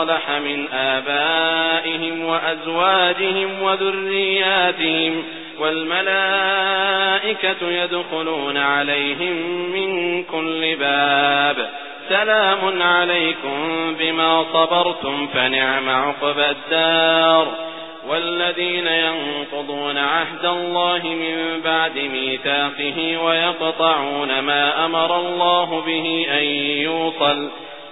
صلح من آبائهم وأزواجهم وذرياتهم والملائكة يدخلون عليهم من كل باب. سلام عليكم بما صبرتم فنعم عقب الدار. والذين ينقضون عهد الله من بعد ميثاقه ويقطعون ما أمر الله به أن يوصل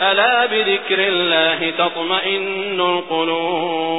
ألا بذكر الله تطمئن القلوب